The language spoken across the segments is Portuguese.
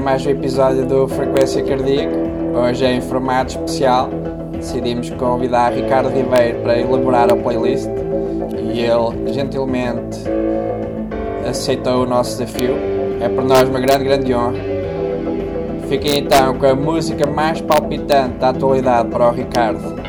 mais um episódio do Frequência Cardíaca. Hoje é em formato especial. Decidimos convidar Ricardo Ribeiro para elaborar a playlist e ele gentilmente aceitou o nosso desafio. É para nós uma grande, grande honra. Fiquem então com a música mais palpitante da atualidade para o Ricardo.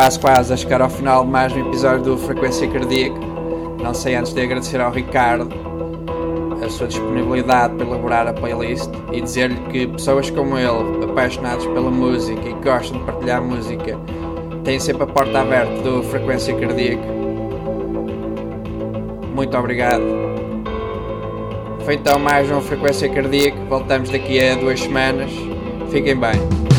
Quase quase a chegar ao final de mais um episódio do Frequência Cardíaca. Não sei antes de agradecer ao Ricardo a sua disponibilidade para elaborar a playlist e dizer-lhe que pessoas como ele, apaixonados pela música e gostam de partilhar música, têm sempre a porta aberta do Frequência Cardíaca. Muito obrigado. Foi então mais uma Frequência Cardíaca. Voltamos daqui a duas semanas. Fiquem bem.